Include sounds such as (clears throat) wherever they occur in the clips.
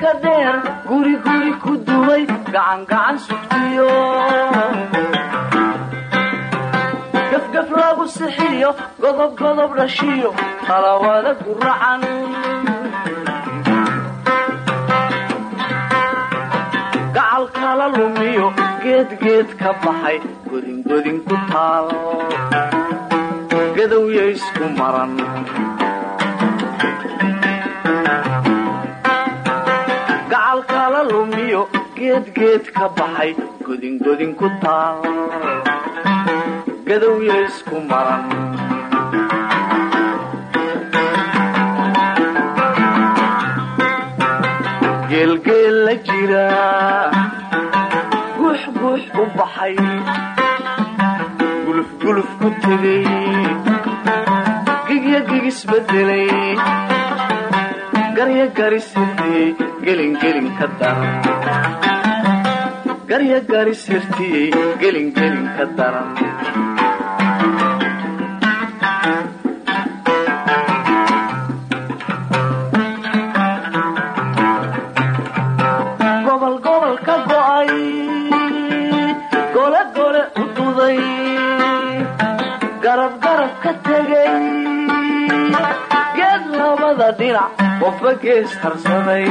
ka guri guri ku dumay gacangacan sugtiyo gafgaf lagu sixiyo godob godob dhashiyo talawada guracan gacal kala lumiyo geedgeed ka baxay godingodin ku taal gadowya isku maran geedgeed ka baxay godingodin ku taal. Gadowya isku maran. Geelgeel la jira. Guux guux u baxay. Gulufguluf ku tegay. Gigya gigisbedelay garya garis hirtiyey gelingelin ka daran garya garis hirtiyey gelingelin ka daran gobol gobol ka go'ay gole gole u duday garab garab ka tegay geed labada dhinac qofba gees harsaday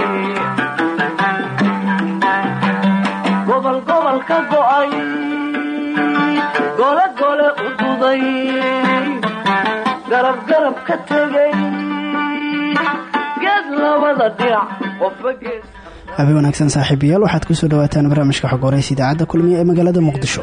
gobol gobol ka go'ay. Gole gole u duday. Garab garab ka tegay geed labada dhinac qofba gees habe wanaagsan saaxiibayaal waxaad ku soo dhawaataan barnaamijka xog horeysa idaacadda kulmiye ee magaalada muqdisho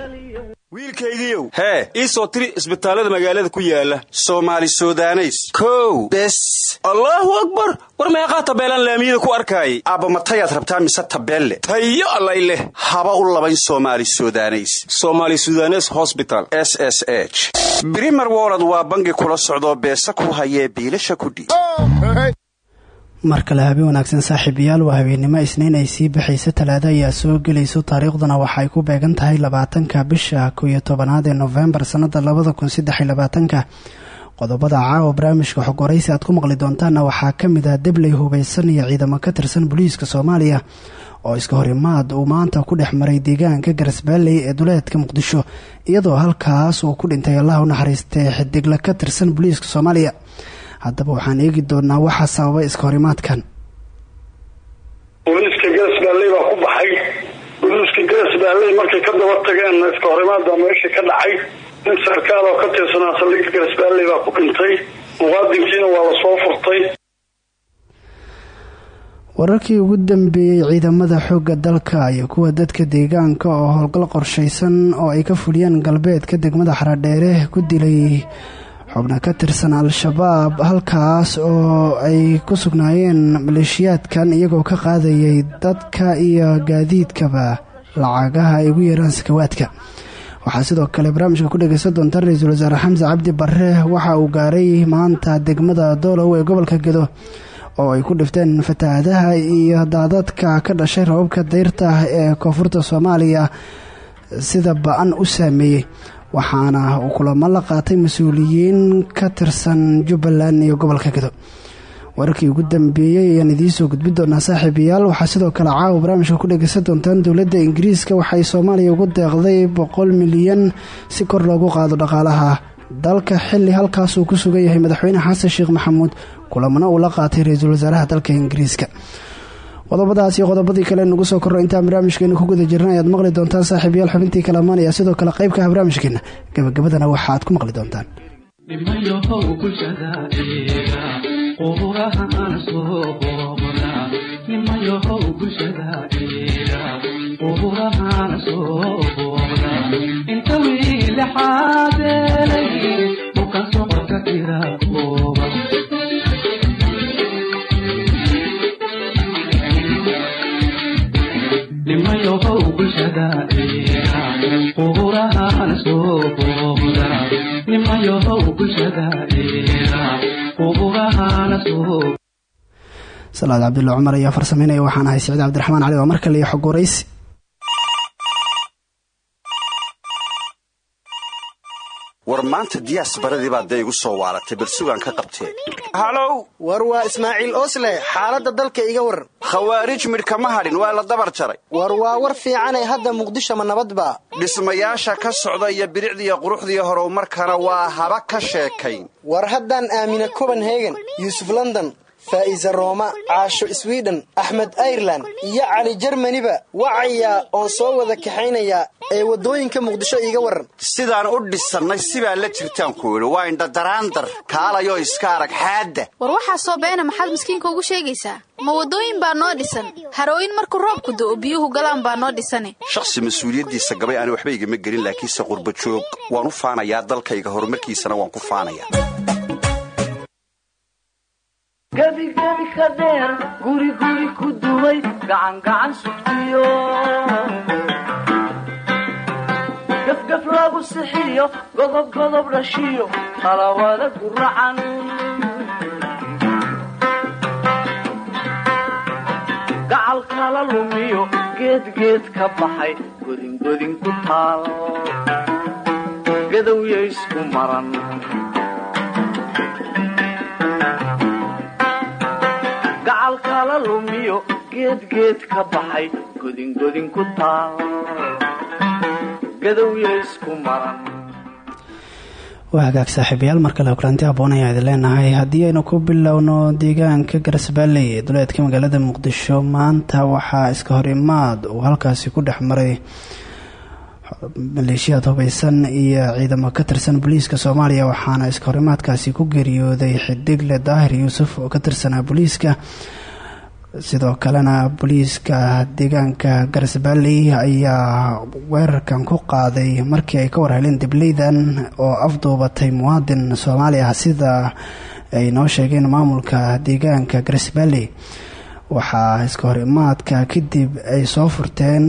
wiilkaygiiow hee ii soo tiri isbitaallada magaalada ku yaalla soomaali sudaneys. Kow bes. Allaahu akbar war meeqaa tabeelaan laamiyada ku arkaayay? Aabba matayaad rabtaa mise tabeelle? Tayo allay haba u labayn soomaali sudaneys. Somaali sudanes hosbital s s h. Brimer waa bangi kula socdoo beesa ku hayee biilasha kudhiib mar kale habe wanaagsan saaxiibayaal waa habeennimo isniin ay sii baxayso talaado ayaa soo gelayso taariikhduna waxay ku beegan tahay labaatanka bisha kow iyo ee nofembar sannada labada kun qodobada caawa barnaamijka xog aad ku maqli doontaanna waxaa ka mid ah debley hubeysan iyo ciidamo ka tirsan booliiska soomaaliya oo iska horimaad uu maanta ku dhex maray deegaanka garasbaalley ee duleedka muqdisho iyadoo halkaas uu ku dhintay allah u naxariistay xidigla ka tirsan booliiska soomaaliya haddaba waxaan eegi doonaa waxaa sababay iska horimaadkan booliiska galasbaalley baa ku baxay. Booliiska galasbaalley markay ka daba tageen iska horimaada meesha ka dhacay. Nin sarkaal oo ka tirsanaa saldhigga galasbaalley baa ku dhintay. Muqaadinkiina waa la soo furtay. Wararkii ugu dambeeyey ciidamada xoogga dalka iyo kuwa dadka deegaanka oo howlgal qorshaysan oo ay ka fuliyeen galbeedka degmada xaradheere ku dilay xubna ka tirsan al-shabaab halkaas oo ay ku sugnaayeen maleeshiyaadkan iyagoo ka qaadayay dadka iyo gaadiidkaba lacagaha ay ugu yeeraan sakawaadka. Waxaa sidoo kale barnaamijka ku dhageysan doonta ra'iisul wasaare xamse cabdi barre waxa uu gaaray maanta degmada doolow ee gobolka gedo oo ay ku dhifteen fatahaadaha iyo daadadka ka dhashay rababka dayrta ee koonfurta soomaaliya sida ba'an u saameeyey waxaana uu kulamo la qaatay mas'uuliyiin ka tirsan jubbaland iyo gobolka gedo wararkii ugu dambeeyey ayaan idiinsoo gudbin doonaa saaxiibayaal waxaa sidoo kale caawa barnaamijka ku dhageysan doontaan dowladda ingiriiska waxay soomaaliya ugu deeqday boqol milyan si kor loogu qaado dhaqaalaha. Dalka xili halkaas uu ku sugan yahay madaxweyne xasan sheekh maxamuud kulamana uu la qaatay ra'iisul wasaaraha dalka ingiriiska qodobadaas iyo qodobadii kale nagu soo korro intaan barnaamijkeena ku guda jirna ayaad maqli doontaan saaxiibayaal xubintii kalamaan ayaa sidoo kale qayb ka ah barnaamijkeena. Gabagabadana waxaaad ku maqli doontaan salaad cabdulla cumar ayaa farsameynaya waxaan ahay siciid cabdiraxmaan cali waa mar kale iyo xog war maanta diyaas baradii baa dee igu soo waalatay bal sugaan ka qabtee. Halow war waa ismaaciil oosle xaaladda dalka iga waran khawaarij midh kama hadhin waa la dabar jaray. War waa war fiicanay hadda muqdisho ma nabadba dhismayaasha ka socda iyo bilicdiiyo quruxdii horumarkana waa haba ka sheekayn. War haddaan aamina copenhagen yuusuf london faa'iisa rooma caasho swiden axmed airelan iyo cali jermaniba wacayaa oon soo wada kaxaynayaa ee waddooyinka muqdisho iiga waran sidaan u dhisannay sibaa la jirtaan ku idhi waa indhadaraandar kaalayoo iska arag xaadda. War waxaa soo beena maxaad miskiinka ugu sheegaysaa? Ma waddooyin baa noo dhisan? Harooyin markuu roobku do'o biyuhu galaan baa noo dhisane? Shakhsi mas'uuliyaddiisa gabay aani waxba igama gelin laakiinse qurba joog. Waan u faanayaa dalkayga horumarkiisana waan ku faanayaa gebigebi ka dheer guriguri ku duway gacangacan sugtiyo. Gafgaf lagu sixiyo godob godob dhashiyo talawada guracan gacal kala lumiyo geedgeed ka baxay godingodin ku taal. Gadowya isku maran kala lumiyo geedgeed ka baxay godingodin ku taal. Gadowya isku maran. Waa hagaag saaxiibayaal mar kale kulanti aboon ayaa idin leenahay. Haddii aynu ku bilowno deegaanka garasbaalley ee duleedka magaalada muqdisho maanta waxaa iska hor imaad uu halkaasi ku dhex maray maleeshiyaad hubeysan iyo ciidamo ka tirsan booliiska soomaaliya waxaana iska horimaadkaasi ku geeriyooday xidigle daahir yuusuf oo ka tirsanaa booliiska sidoo kalena booliiska deegaanka garsbaalley ayaa weerarkan ku qaaday markii ay ka warheleen dibleydan oo afduubatay muwaadin soomaali ah sida ay noo sheegeen maamulka deegaanka garsbaalley waxaa iska hor imaadka kadib ay soo furteen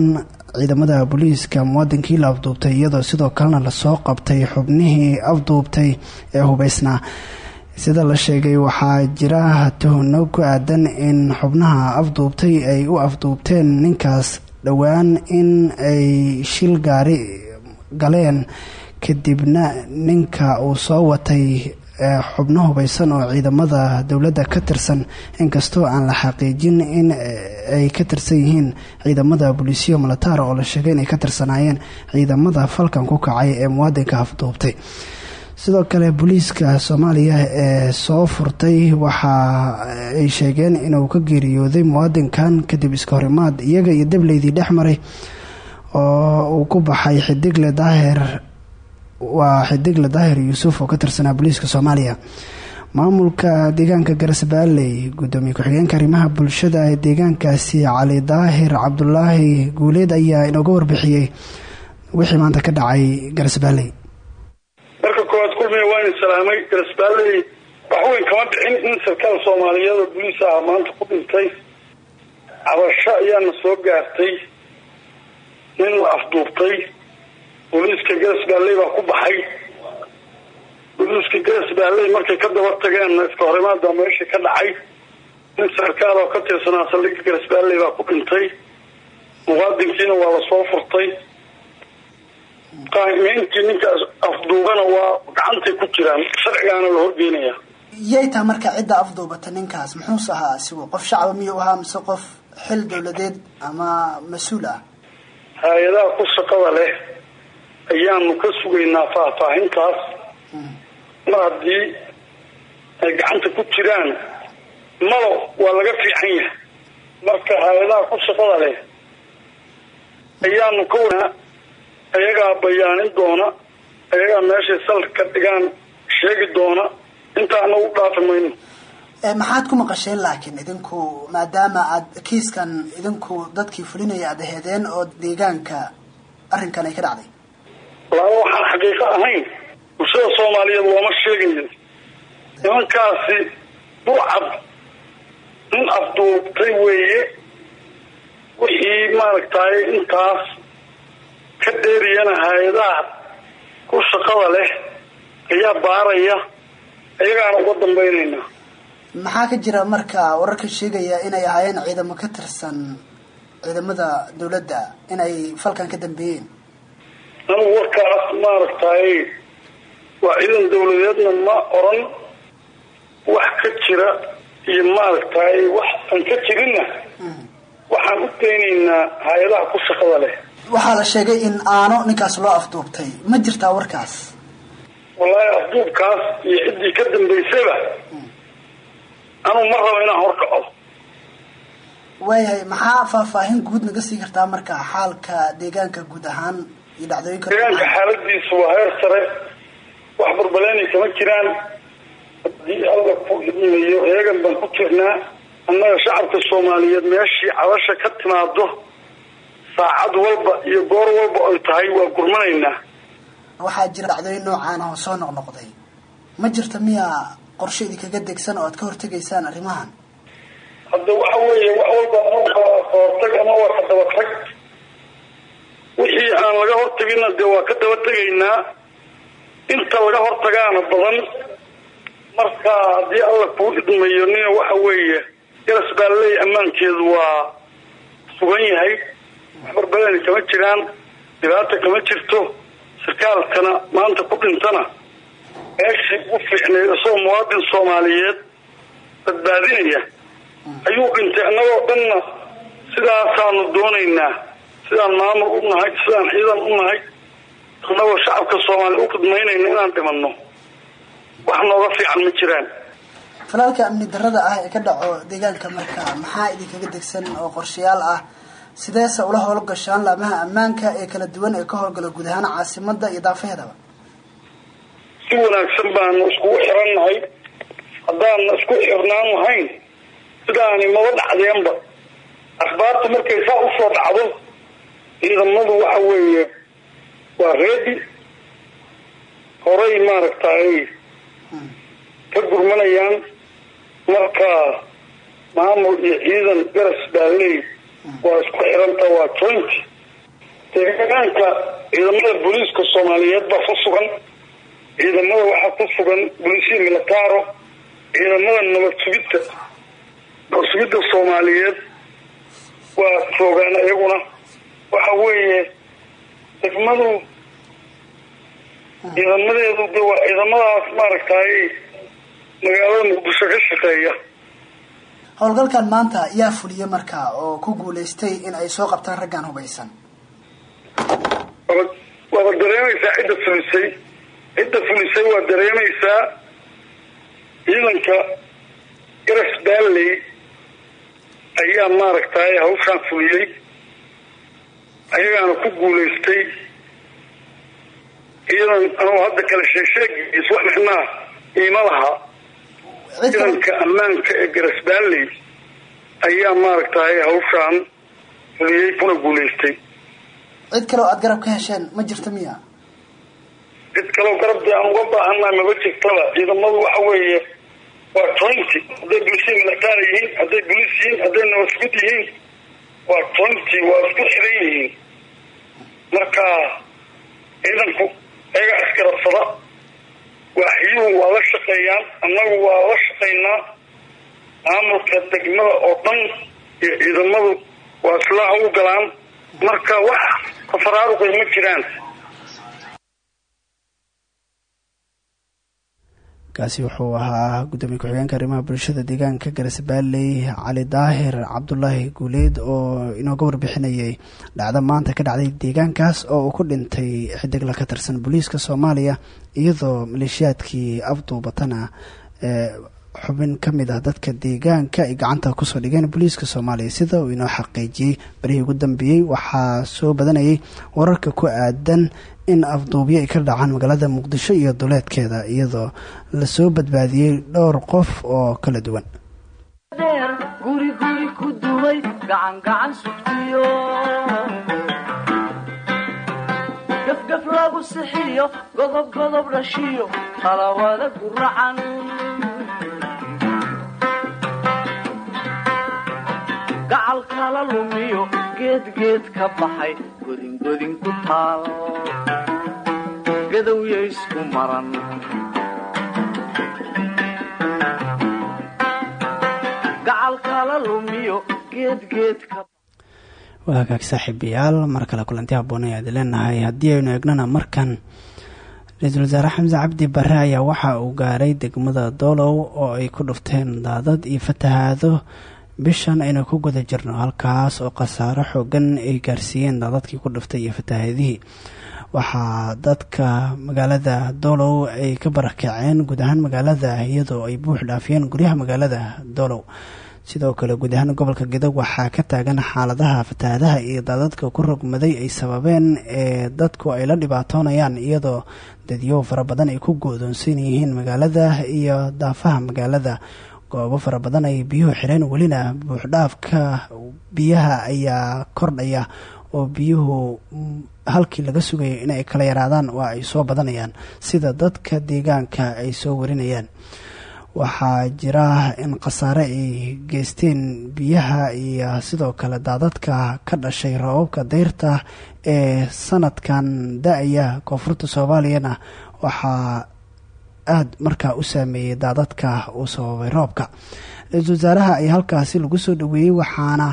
ciidamada booliiska muwaadinkii la afduubtay iyadoo sidoo kalena la soo qabtay xubnihii afduubtay ee hubeysnaa sida la sheegay waxaa jira tuhno ku aadan in xubnaha afduubtay ay u afduubteen ninkaas dhowaan in ay shil gaari galeen. Kadibna ninka uu soo watay xubno hubeysan oo ciidamada dowladda ka tirsan inkastoo aan la xaqiijin in ay ka tirsan yihiin ciidamada booliisiyo militaar oo la sheegay inay ka tirsanaayeen ciidamada falkan ku kacay ee muwaadinka afduubtay sidoo kale booliiska soomaaliya ee soo furtay waxa ay sheegeen inuu ka geeriyooday muwaadinkan kadib iska horimaad iyaga iyo dableydii dhex maray oo uu ku baxay xidigle daahir waa xidigle daahir yuusuf oo ka tirsanaa booliiska soomaaliya. Maamulka deegaanka garsbaalley gudoomiye ku-xigeenka arrimaha bulshada ee deegaankaasi cali daahir cabdulaahi guuleed ayaa inooga warbixiyey wixii maanta ka dhacay garsbaalley marka koowaad kulmiya waa in salaamay garsbaalley waxweyn kama dhicin in sarkaal soomaaliyeed oo boliis ah maanta ku dhintay cabasho ayaana soo gaartay nin la afduubtay booliiska garsbaalley baa ku baxay. Booliiska garsbaalley markay ka daba tageen iska horimaada meesha ka dhacay nin sarkaal oo ka tirsanaa saldhigga garsbaalley baa ku dhintay. Muwaadinkiina waa la soo furtay qaamiintii ninkaas afduubana waa gacantay ku jiraan sharcigaana la horgeynaya. Yay taha marka cidda afduubata ninkaas muxuuse ahaa asigu qof shacaba miyuu ahaa mise qof xil dowladeed ama mas'uul ah? Hay'adaha ku shaqada leh ayaanu ka sugaynaa faahfaahintaas. Mar haddii ay gacanta ku jiraan malo waa laga fiican yahay. Marka hay'adaha ku shaqada leh ayaanu ka wa ayagaa bayaanin doona ayagaa meeshay salka ka dhigaan sheegi doona intaana u dhaafi mayno maxaad ku maqasheen laakiin idinku maadaama aad kiiskan idinku dadkii fulinaya aad aheedeen oo deegaanka arrinkan ay ka dhacday. Laaba waxaan xaqiiqo ahayn bulshada soomaaliyeed looma sheegayo nimankaasi burcad nin afduubtay weeye wixii maaragtay intaas ka dheeriyana hay'adaha ku shaqada leh ayaa baaraya ayagaana uga dambaynayna. Maxaa ka jira marka wararka sheegaya inay ahaayeen ciidamo ka tirsan ciidamada dowladda inay falkan ka dambeeyeen? Anigu warkaas maaragtay waa ciidan dawladeedna ma oran wax ka jira iyo maaragtay wax aan ka jirinna. Waxaan u keenaynaa hay'adaha ku shaqada leh waxaa la sheegay in aano ninkaas loo afduubtay. Ma jirtaa warkaas? Wallaahi afduubkaas iyo ciddii ka dambaysayba anuu ma rabo inaan horkaco waayahay maxaa faahfaahin guud naga sii kartaa marka xaalka deegaanka guud ahaan iyo dhacdooyinka deegaanka xaaladiisu waa heer sare wax barbaleynay kama jiraan. Haddii alla ku idmayo eegan baan ku jirnaa annaga shacabka soomaaliyeed meeshii cabasha ka timaado saacad walba iyo goor walba ay tahay waa gurmanaynaa. Waxaa jira dhacdooyin noocaan oo soo noqnoqday ma jirta miyaa qorshe idinkaga degsan oo aad ka hortegaysaan arrimahan? Hadda waxa weeye wax walba ama waa ka hortag ama waa ka daba tag. Wixii aan laga hortagina dee waa ka daba tegaynaa. Inta laga hortagaana badan marka haddii alla kuu idmayo nina waxa weeye garas baa leey ammaankeedu waa sugan yahay wax barbaleni kama jiraan dhibaata kama jirto sarkaalkana maanta ku dhintana. Meeshii u fiicnayd isagoo muwaadin soomaaliyeed badbaadinaya ayuu dhintay annagoo dhanna sidaasaanu doonaynaa sidaan maamul u nahay sidaan ciidan u nahay annagoo shacabka soomaaliya u khidmaynayna inaan dhimanno. Wax nooga fiican ma jiraan. Falaalka amni darada ah ee ka dhaco deegaanka marka maxaa idinkaga degsan oo qorshayaal ah sideese ula howlgashaan laamaha ammaanka ee kala duwan ee ka howlgala guud ahaan caasimada iyo daafeedaba si wanaagsan baanu iskugu xirannahay. Haddaanna isku xirnaan lahayn sidaani maba dhacdeenba? Akhbaarta markay saa u soo dhacdo ciidamadu waxa weeye waa reedi. Horay maaragtay ka gurmanayaan marka maamul iyo ciidan garas baa leey waa isku xiranta waa joint deegaanka ciidamada booliiska soomaaliyeed baa ku sugan. Ciidamada waxaa ku sugan booliisiya militaro ciidamada nabad sugidda. Soomaaliyeed waa joogaan iyaguna. Waxa weeye degmadu ciidamadeedu de waa ciidamadaas maaragtay magaalada muqdisho ka shaqeeya howlgalkan maanta yaa fuliya marka oo ku guulaystay in ay soo qabtaan raggan hubaysan. Waaba dareemaysaa cidda fulisay. Cidda fulisay waa dareemaysaa ciidanka garas baalley ayaa maaragtay hawshaan fuliyey ayagaana ku guulaystay ciidan anugu hadda kale sheegsheegiis wax micnaa iima laha ciidanka ammaanka ee garas baalley ayaa maaragtay hawshaan fuliyey kuna guulaystay cid kale oo aada garab ka hesheen ma jirta miya? Cid kaleo garabdii aan uga baahannahay maba jirtaba. Ciidamadu waxa weeye waa jointy hadday bulisiya militaar yihiin hadday boliis yihiin hadday nabadgud yihiin waa jointy waa isku xiran yihiin. Marka ciidanku ayaga askarabsada waaxyuhu waa la shaqeeyaan annagu waa la shaqaynaa maamulka degmada oo dhan iyo ciidamadu waa islaaha u galaan. Marka wax tafaraaruqay ma jiraan. Kaasi wuxuu ahaa gudoomiye ku-xigeenka arrimaha bulshada deegaanka garisbaalley cali daahir cabdulaahi guuleed oo inooga warbixinayay dhacdo maanta ka dhacday deegaankaas oo uu ku dhintay xidigla ka tirsan booliiska soomaaliya iyadoo maleeshiyaadkii afduubatana ee xubin ka mid ah dadka deegaanka ay gacanta ku soo dhigeen booliiska soomaaliya. Sida uu inoo xaqiijiyey barihii ugu dambeeyey waxaa soo badanayay wararka ku aadan in afduubyo ay ka dhacaan magaalada muqdisho iyo duleedkeeda iyadoo la soo badbaadiyey dhowr qof oo kala duwan gafgaf lagu sixiyo godob godob dhashiyo talawada guracan gacal kala lumiyo geed geed ka baxay godingodin ku taal. Gadowya isku maran. Gacal kala lumiyo geed geed ka waa hagaag saaxiibayaal mar kale kulanti haboon ayaad leenahay. Haddii aynu eegnana markan ra'iisul wasaare xamse cabdi bare ayaa waxa uu gaaray degmada doolow oo ay ku dhufteen daadad iyo fatahaado. Bishan aynu ku guda jirno halkaas oo khasaaro xoogan ay gaarsiiyeen daadadkii ku dhuftay iyo fatahaadihii. Waxaa dadka magaalada doolow ay ka barakaceen guud ahaan magaalada iyadoo ay buux dhaafiyeen guryaha magaalada doolow sidoo kale guud ahaan gobolka gedo waxaa ka taagan xaaladaha fatahaadaha iyo daadadka ku rogmaday ay sababeen ee dadku ay la dhibaatoonayaan iyadoo dadyow fara badan ay ku goodoonsan yihiin magaalada iyo daafaha magaalada. Goobo fara badan ay biyuhu xireen welina buuxdhaafka biyaha ayaa kordhaya oo biyuhu halkii laga sugayay inay kala yaraadaan waa ay soo badanayaan sida dadka deegaanka ay soo warinayaan waxaa jira in khasaare ay geysteen biyaha iyo sidoo kale daadadka ka dhashay roobabka dayrta ee sanadkan da'aya koonfurta soomaaliyana waxaa aada markaa u saameeyey daadadka uu sababay roobka. Ra'iisul wasaaraha ayaa halkaasi lagu soo dhaweeyey waxaana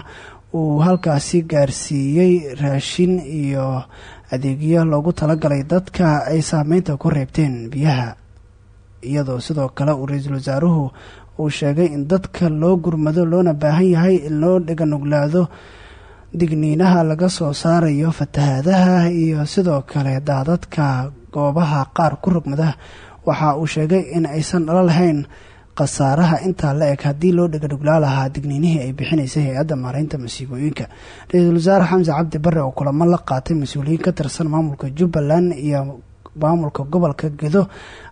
uu halkaasi gaarsiiyey raashin iyo adeegyo loogu talagalay dadka ay saameynta ku reebteen biyaha iyadoo sidoo kale uu ra'iisul wasaaruhu uu sheegay in dadka loo gurmado loona baahan yahay in loo dhaganuglaado digniinaha laga soo saarayo fatahaadaha iyo sidoo kale daadadka goobaha qaar ku rogmada waxa uu sheegay in aysan dhalo lahayn khasaaraha intaa la eg haddii loo dhaganuglaa lahaa digniinihii ay bixinaysay hay'adda maareynta masiibooyinka. Ra'iisul wasaare xamse cabdi bare oo kulamo la qaatay mas'uuliyiin ka tirsan maamulka jubbaland iyo maamulka gobolka gedo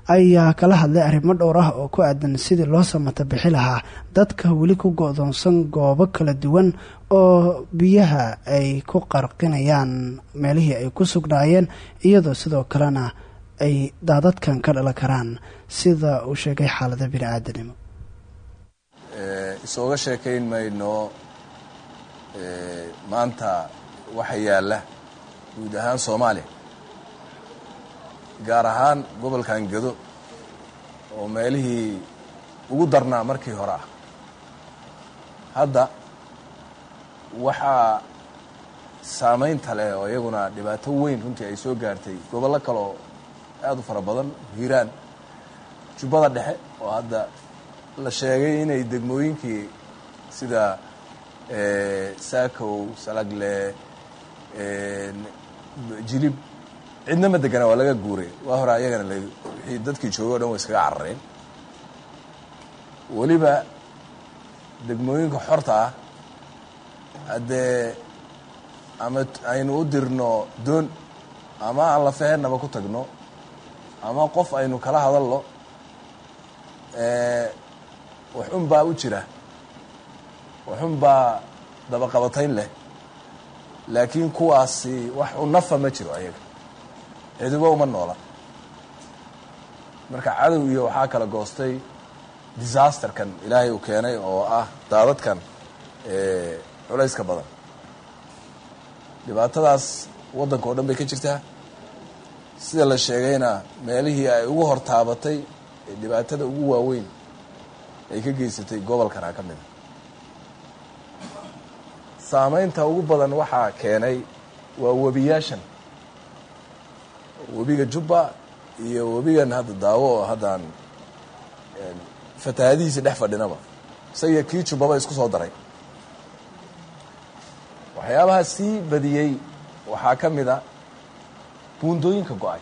ayaa kala hadlay arrimo dhowr ah oo ku aadan sidii loo samata bixi lahaa dadka weli ku go-doonsan goobo kala duwan oo biyaha ay ku qarqinayaan meelihii ay ku sugnaayeen iyadoo sidoo kalena ay daadadkan ka dhalan karaan. Sida uu sheegay xaalada bini aadanimo isooga sheekayn mayno maanta waxa yaalla guud ahaan soomaaliya gaar ahaan gobolkan gedo oo meelihii ugu darnaa markii hore ah. Hadda waxaa saamaynta leh oo iyaguna dhibaato weyn runtii ay soo gaartay gobollo kale oo aada u fara badan hiiraan jubbada dhexe oo hadda la sheegay inay degmooyinkii sida saakow salagle jilib cidna ma degana waa laga guuray. Waa hore ayagana la wixii dadkii joogay o dhan way iskaga carareen. Weliba degmooyinka xorta ah haddee ama aynu u dirno doon ama aan la fehenaba ku tagno ama qof aynu kala hadalno waxun baa u jira. Waxun baa dabaqabatayn leh. Laakiin kuwaasi wax u nafa ma jiro ayaga cidubo uma noola. Marka cadow iyo waxaa kala goostay disasterkan ilaahay uu keenay oo ah daadadkan culayska badan. Dhibaatadaas waddanka oo dhan bay ka jirtaa. Sida la sheegayna meelihii ay ugu hor taabatay ee dhibaatada ugu waaweyn ay ka geysatay gobolkana ka mida saamaynta ugu badan waxaa keenay waa webiyaashan webiga jubba iyo webigan hadda daawo oo haddaan fatahaadihiisa dhex fadhinaba. Isagiyo kii jubbaba isku soo daray. Waxyaabaha sii badiyey waxaa ka mid a buundooyinka go'ay.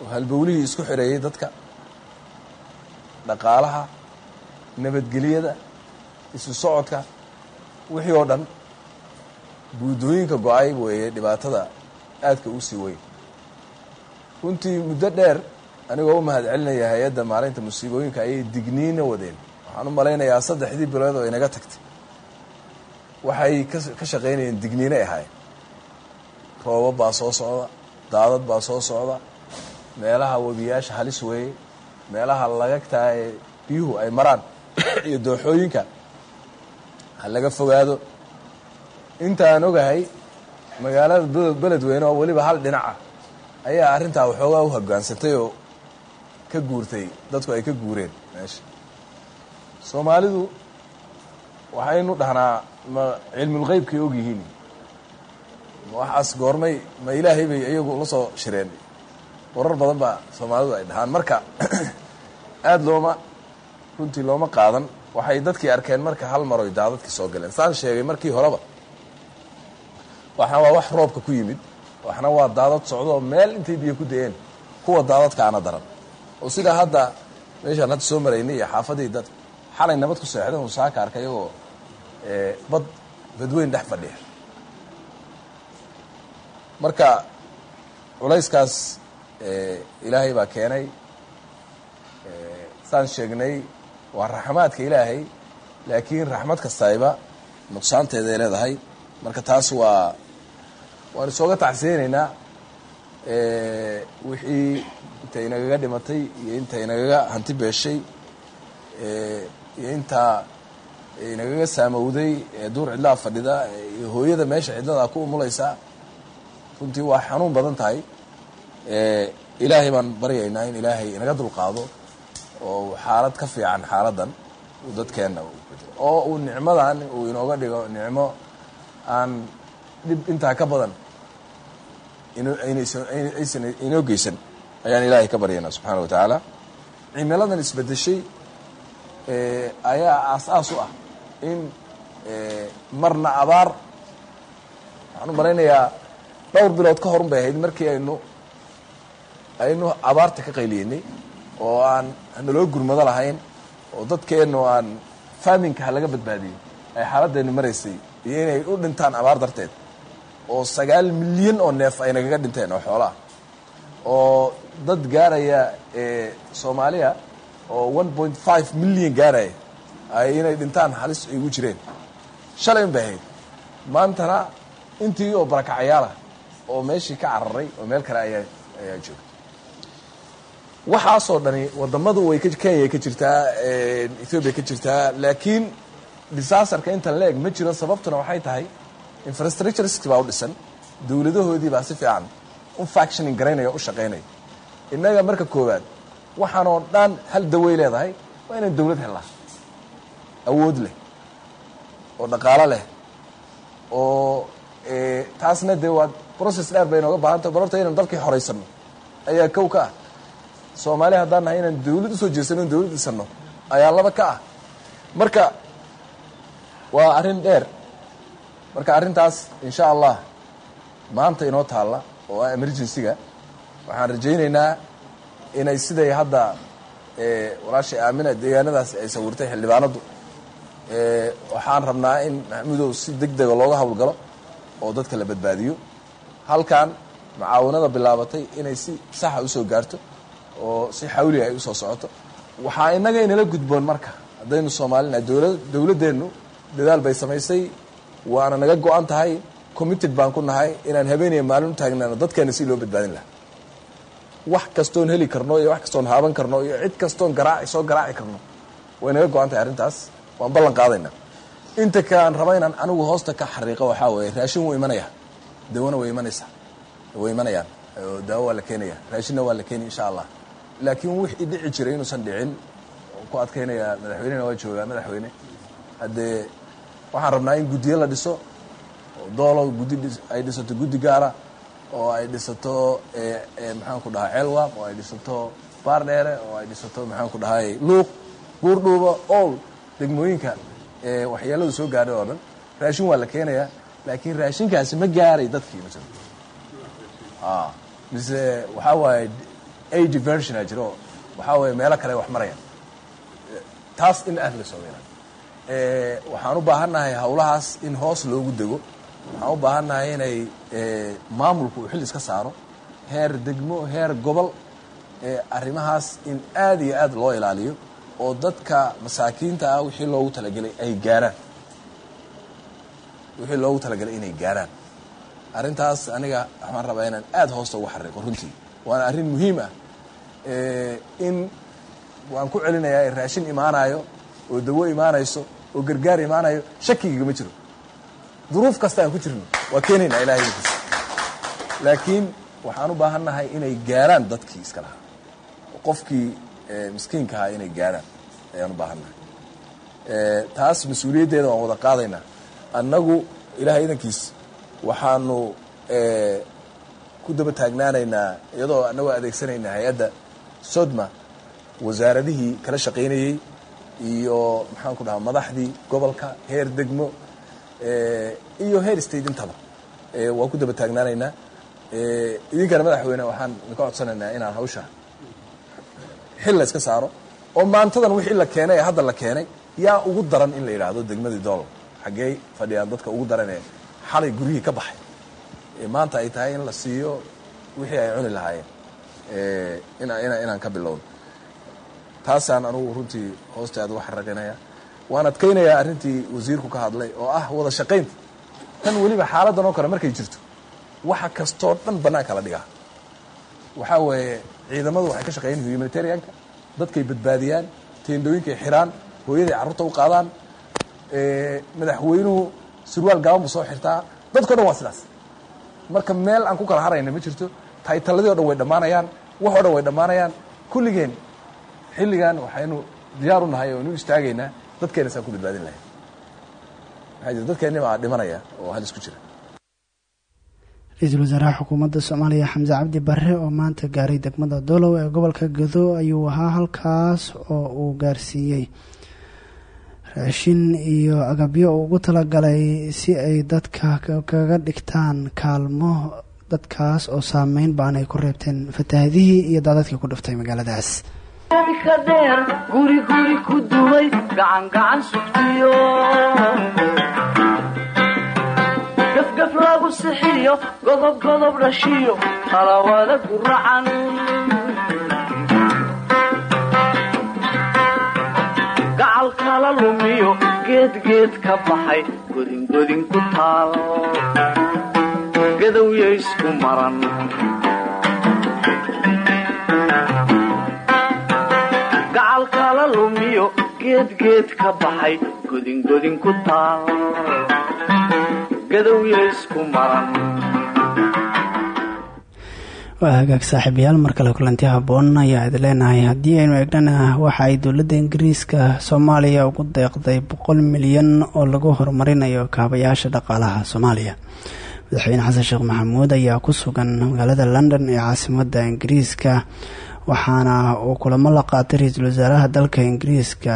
Oo halbowlihii isku xidheeyey dadka dhaqaalaha nabadgelyada isu socodka wixii oo dhan buundooyinka go'ay weeye dhibaatada aadka u sii weyn. Runtii muddo dheer anigoo u mahad hay'adda maalinta musiibooyinka ayay digniina wadeen. Waxaan u malaynayaa saddexdii bilood oo inaga tagtay. Waxay ka shaqaynayeen digniinay ahaayeen. Roobab baa soo socda daadad baa soo socda meelaha webiyaasha halis weeye meelaha lagagtaa ee biyuhu ay maraan (coughs) iyo dooxooyinka ha laga fogaado. Inta aan ogahay magaalada beledweyne oo weliba hal dhinaca ayaa arrintaa waxoogaa u hogaansantay oo ka guurtay dadku ay ka guureen meesha. Soomaalidu waxaynu dhahnaa ma cilmulqeybkay og yihiin. Waxaas goormay ma ilaahay bay iyagu la soo shireen. Warar badan baa soomaalidu ay dhahaan. Marka (clears throat) aada looma runtii looma qaadan. Waxay dadkii arkeen marka hal maroy daadadkii soo galeen. Saan sheegay markii horeba waxna waa wax roobka ku yimid waxna waa daadad socdo oo meel intay biyo ku dayeen kuwa daadadkaana daran. Oo sidaa hadda meeshaan hadda soo maraynay iyo xaafadii dad xalay nabad ku seexday un saaka arka iyagoo bad badweyn dhex fadhiya. Marka culayskaas ilaahay baa keenay saan sheegnay waa raxmaadka ilaahay laakiin raxmad kastayba nuqsaanteeday leedahay. Marka taas waa waan isooga tacsiyeynaynaa wixii intay inagaga dhimatay iyo inta inagaga hanti beeshay iyo intaa inagaga saamowday ee duur cidlaha fadhida iyo hooyada meesha cidladaa ku umulaysa runtii waa xanuun badan tahay. Ilaahay baan baryaynaa in ilaahay inaga dulqaado oo xaalad ka fiican xaaladan uu dadkeenna oo uu nicmadan uu inooga dhigo nicmo aan dhib intaa ka badan aysan inoo geysan ayaan ilaahay ka baryaynaa subxaana wa tacaala cimiladan isbedeshay ayaa aas-aas u ah in marna abaar. Waxaan u malaynayaa dhowr bilood ka horun bay ahayd markii aynu aynu abaarta ka qayliyenay oo aan naloo gurmado lahayn oo dadkeennu aan faaminka ha laga badbaadiyo ay xaaladdeenu maraysay iyo inay u dhintaan abaar darteed oo sagaal milyan oo neef ay nagaga dhinteen oo xoolaah oo dad gaaraya soomaaliya oo one point five milyan gaaraya ay inay dhintaan halis ugu jireen. Shalay un ahayd. Maantana intii oo barakacayaalah oo meeshii ka cararay oo meel kale ayaa ayaa joogta waxaasoo dhani wadamadu way kenya ka jirtaa ethoobiya ka jirtaa laakiin disasterka intan la eg ma jiro sababtuna waxay tahay infrastructureski baa u dhisan dowladahoodii baa si fiican u factioning garaynaya o u shaqaynaya innaga marka koowaad waxaanoo dhan hal daway leedahay waa inaan dawlad helnaa awood leh oo dhaqaalo leh oo taasna dee waa process dheer bay inooga baahantah bal horta inaan dalkii xoraysano ayaa kow ka ah. Soomaaliya haddaan nahay inaan dawlad u soo jeesano in dawlad dhisano ayaa laba ka ah. Marka waa arrin dheer marka arrintaas insha allah maanta inoo taalla oo ah emergency-ga waxaan rajaynaynaa inay siday hadda walaashay aamina deegaanadaas ay sawirtay xildhibaanadu. Waxaan rabnaa in maxamudow si deg dega looga hawlgalo oo dadka la badbaadiyo. Halkan mucaawanada bilaabatay inay si saxa u soo gaarto oo si xawliga ay u soo socoto. Waxaa inaga inala gudboon marka haddaynu soomaalina dowla dowladdeennu dadaal bay samaysay waana naga go-an tahay committed baan ku nahay inaan habeeniya maalin taagnaano dadkeena si loo badbaadin laha wax kastoon heli karno iyo wax kastoon haaban karno iyo cid kastoon garaaci soo garaaci karno. Way naga go-an tahay arrintaas. Waan ballan qaadaynaa inta kaaan raba inaan anigu hoosta ka xariiqo waxaa weeye raashin wuu imanaya. Dawana way imanaysaa. Way imanayaan. Daawo waa la keenaya. Raashinna waa la keeni insha allah. Laakiin wixii dhici jiray inuusan dhicin ku adkaynaya madaxweynena waa joogaa madaxweyne. Haddee waxaan rabnaa in guddiyo la dhiso doolo guddi ay dhisato guddi gaara oo ay dhisato maxaan ku dhahaa ceelwaq oo ay dhisato baardheere oo ay dhisato maxaan ku dhahay luuq buurdhuuba ool degmooyinka waxyeeladu soo gaadhay oo dhan. Raashin waa la keenayaa laakiin raashinkaasi ma gaaray dadkii mise mise waxaa waaye a diversionaa jiro. Waxaa weeye meelo kale wax marayaan taas in aad la soogeynaa waxaan u baahannahay hawlahaas in hoos loogu dego. Waxaan u baahannahay inay maamulku uu xil iska saaro heer degmo heer gobol arrimahaas in aad iyo aad loo ilaaliyo oo dadka masaakiinta ah wixii loogu talagelay ay gaaraan. Wixii loogu talagalay inay gaaraan. Arrintaas aniga waxaan rabaa inaan aad hoosta ugu xariiqo runtii. Waana arrin muhiim ah in waan ku celinayaa raashin imaanayo oo dawo imaanayso oo gargaar imaanayo shakigigama jiro. Duruuf kasta aan ku jirno waa keenaynaa ilahay laakiin waxaan u baahannahay inay gaaraan dadkii iska lahaa. Qofkii miskiinka ahaa inay gaaraan ayaan u baahannahay. Taas mas'uuliyaddeeda waan wada qaadaynaa. Annagu ilahay idankiis waxaanu ku daba taagnaanaynaa iyadoo annagoo adeegsanayna hay'adda sodma wasaaradihii kala shaqaynayey iyo maxaan ku dhahaa madaxdii gobolka heer degmo iyo heer state intaba waa ku daba taagnaanaynaa idinkana madaxweyne waxaan idinka codsanaynaa inaan hawsha xil la iska saaro oo maantadan wixii la keenay ee hadda la keenay yaa ugu daran in la yidhaahdo degmadii dool. Xaggey fadhiyaan dadka ugu daran ee xalay guryihii ka baxay. Maanta ay tahay in la siiyo wixii ay cuni lahaayeen. Inaan ka bilowno taasaan anugu runtii hoosteeda wax raqinaya waan adkaynayaa arrintii wasiirku ka hadlay oo ah wada shaqaynta tan weliba xaaladan oo kale markay jirto waxa kastoo dhan bannaanka la dhigaa. Waxaa weeye ciidamadu waxay ka shaqeeyeen humanitarianka. Dadkay badbaadiyaan teendhooyinkay xiraan hooyaday carruurta u qaadaan madaxweynuhu surwaal gaaban buu soo xirtaa. Dadko dhan waa sidaas. Marka meel aan ku kala harayna ma jirto taytaladii o dhan way dhammaanayaan wax o dhan way dhammaanayaan. Kulligeen xilligan waxaynu diyaar u nahay oo nu istaagaynaa dadkeena saan ku badbaadin lahay maxaa baa dhimanaya oo halis ku ra'iisul wasaaraha xukuumadda soomaaliya xamse cabdi barre oo maanta gaaray degmada dolow ee gobolka gado ayuu ahaa halkaas oo uu gaarsiiyey. Raashin iyo agabyo ugu talagalay si ay dadka kaga dhigtaan kaalmo dadkaas oo saameyn baan ay ku reebteen fatahaadihii iyo daadadkii ku dhiftay magaaladaas ka dheer guri guri ku duway gacan gacan sugtiyo gafgaf lagu sixiyo godob godob dhashiyo talawada guracan gacal kala lumiyo geedgeed ka baxay godingodin ku taal gadowya isku maran lumiyo geedgeed ka baxay godingodin ku taal gadowya isku maran waa hagaag saaxiibayaal mar kale kulanti haboon ayaa idi leenahay haddii aynu eegnana waxa ay dowladda ingiriiska soomaaliya ugu deeqday boqol milyan oo lagu horumarinayo kaabayaasha dhaqaalaha soomaaliya. Madaxweyne xasan sheekh maxamuud ayaa ku sugan magaalada london ee caasimadda ingiriiska waxaana uu kulamo la qaatay ra'iisul wasaaraha dalka ingiriiska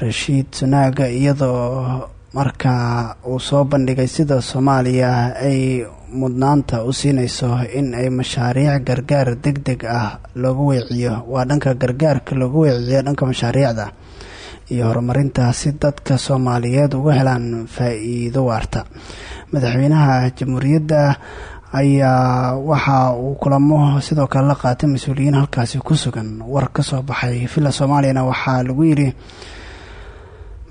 rashiid sunaaga iyadoo markaa uu soo bandhigay sida soomaaliya ay mudnaanta u siinayso in ay mashaariic gargaar deg deg ah loogu weeciyo. Waa dhanka gargaarka loogu weeciyo dhanka mashaariicda iyo horumarinta si dadka soomaaliyeed uga helaan faa-iido waarta. Madaxweynaha jamhuuriyadda ayaa waxa uu kulamo sidoo kale la qaatay mas'uuliyiin halkaasi ku sugan. War ka soo baxay villa soomaaliyana waxaa lagu yidhi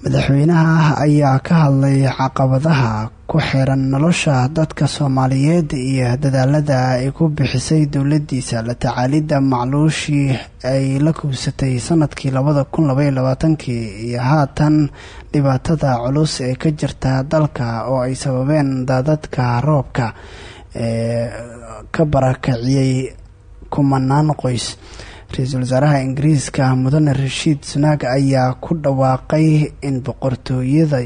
madaxweynaha ayaa ka hadlay caqabadaha ku xiran nolosha dadka soomaaliyeed iyo dadaalada ay ku bixisay dowladiisa la tacaalidda macluushii ay la kuubsatay sannadkii labada kun labaiyo labaatankii iyo haatan dhibaatada culus ee ka jirta dalka oo ay sababeen daadadka roobka ka barakaciyey kumanaan qoys ra'iisul wasaaraha ingiriiska mudane rashiid sunaag ayaa ku dhawaaqay in boqortooyada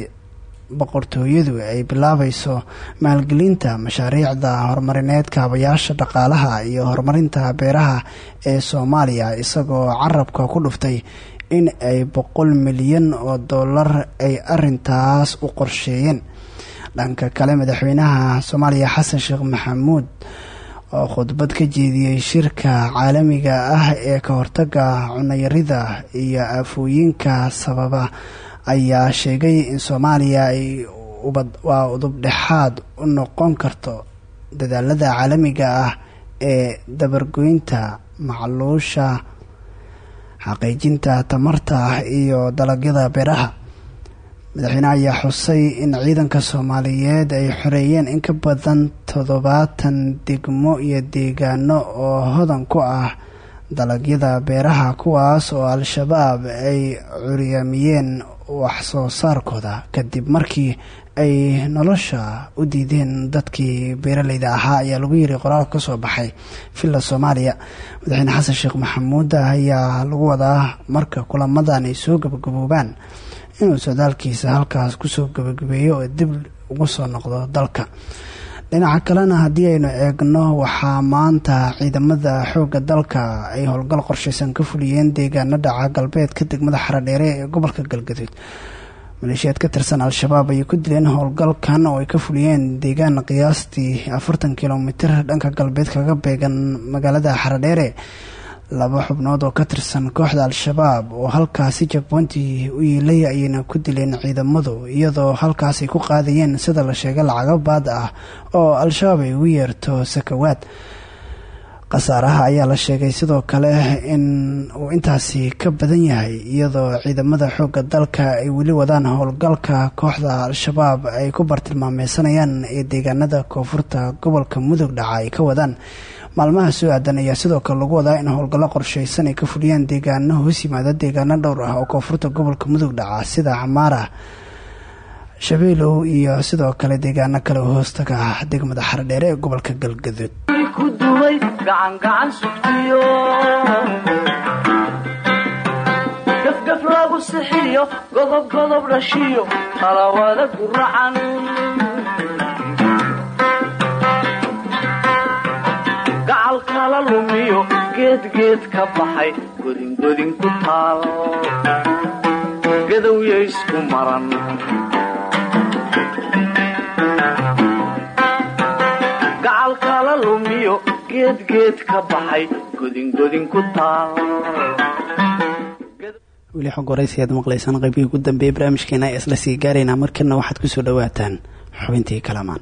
boqortooyadu ay bilaabayso maalgelinta mashaariicda horumarineed kaabayaasha dhaqaalaha iyo horumarinta beeraha ee soomaaliya isagoo carabka ku dhuftay in ay boqol milyan oo dollar ay arintaas u qorsheeyeen dhanka kale madaxweynaha soomaaliya xasan sheekh maxamuud oo khudbad ka jeediyey shirka caalamiga ah ee ka hortaga cunayarida iyo aafooyinka sababa ayaa sheegay in soomaaliya ay waa udubdhexaad u noqon karto dadaalada caalamiga ah ee dabargoynta macluusha xaqiijinta tamarta iyo dalagyada beeraha madaxweyne ayaa xusay in ciidanka soomaaliyeed ay xoreeyeen in ka badan toddobaatan degmo iyo deegaano oo hodan ku ah dalagyada beeraha kuwaas oo al-shabaab ay curyaamiyeen wax soo saarkooda kadib markii ay nolosha u diideen dadkii beeraleyda ahaa ayaa lagu yiri qoraal ka soo baxay villa soomaaliya. Madaxweyne xasan sheekh maxamuud ayaa lagu wadaa marka kulamadan ay soo gabagaboobaan inuu socdaalkiisa halkaas ku soo gabagabeeyo oo dib ugu soo noqdo dalka. Dhinaca kalena haddii aynu eegno waxaa maanta ciidamada xoogga dalka ay howlgal qorshaysan ka fuliyeen deegaano dhaca galbeedka degmada xaradheere ee gobolka galgaduud. Maleeshiyaad ka tirsan al-shabaab ayay ku dileen howlgalkan oo ay ka fuliyeen deegaan qiyaastii afartan kilomitir dhanka galbeed kaga beegan magaalada xaradheere laba xubnood oo ka tirsan kooxda al-shabaab oo halkaasi jagboontii u yiilay ayayna ku dileen ciidamadu iyadoo halkaas ay ku qaadayeen sida la sheegay lacago baad ah oo al-shabaab ay ugu yeerto sakawaad khasaaraha ayaa la sheegay sidoo kale in uu intaasi ka badan yahay iyadoo ciidamada xoogga dalka ay weli wadaan howlgalka kooxda al-shabaab ay ku bartilmaameysanayaan ee deegaanada koonfurta gobolka mudug dhaca ay ka wadaan maalmaha soo aadan ayaa sidoo kale lagu wadaa in howlgallo qorshaysan ay ka fuliyaan deegaano hoos yimaada deegaano dhowr ah oo koonfurta gobolka mudug dhaca sida camaara shabeelow iyo sidoo kale deegaano kale oo hoostaga ah degmada xaradheere ee gobolka galgaduud. Gafgaf lagu sixiyo godob godob dhashiyo talawada guracan kala lumiyo geedgeed ka baxay godingodin ku taal. Gadowya isku maran. Weli xog horeysi aad maqlaysaan qaybihii ugu dambeeyey barnaamijkeena ee isla sii gaaraynaa markana waxaad ku soo dhawaataan xubintii kalamaan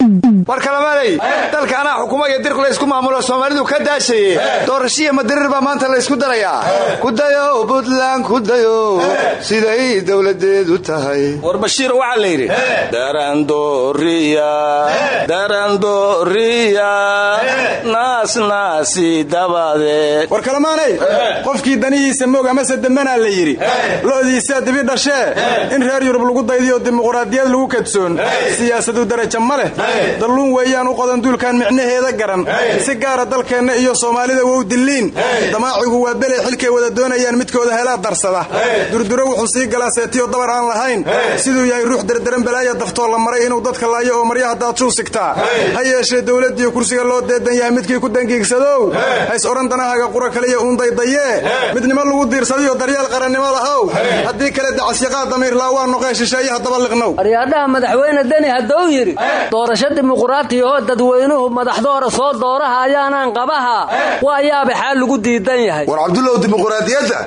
war kalamaanay dalka anaa xukuma iyo dirku laysku maamulo soomaalidu ka daashaye doorashiya madirir baa maanta laysku darayaa. Kudayo buntland kudayo siday dowladeedu tahay. War bashiir waxaa la yidhi darandooriya darandooriya naasnaasi dabadeed. War kalamaanay qofkii danihiisa moog amase dembanaa la yidhi lo'diisaa dibi dhashee in reer yurub lagu daydiyo dimuquraadiyad lagu kadsoon siyaasadu daraja ma leh dalluun weeyaan u qodan duulkan micnaheeda garan. Si gaara dalkeenna iyo soomaalida wow dilliin. Damaacigu waa beley xilkay wada doonayaan midkooda helaa darsada. Durduro wuxuu sii galaa seetiyo dabar aan lahayn. Siduu yahay ruux derderan balaaya daftoo la maray inuu dadka laayo oo maryaha daadjuu sigtaa. Ha yeeshee dowladdiiyo kursiga loo deedan yahay midkii ku dangiigsadow hays odhan danahaaga qura kaliya uundaydayee midnimo lagu diirsadayo daryeel qarannimo lahow. Haddii kale dacasyaqaa damiirlaa waa noqee shisheeyaha dabaliqnow oo dadweynuhu madaxdoora soo dooraha ayaanaan qabaha waa yaaba xaal lagu diidan yahay. War cabdullow dimuquraadiyadda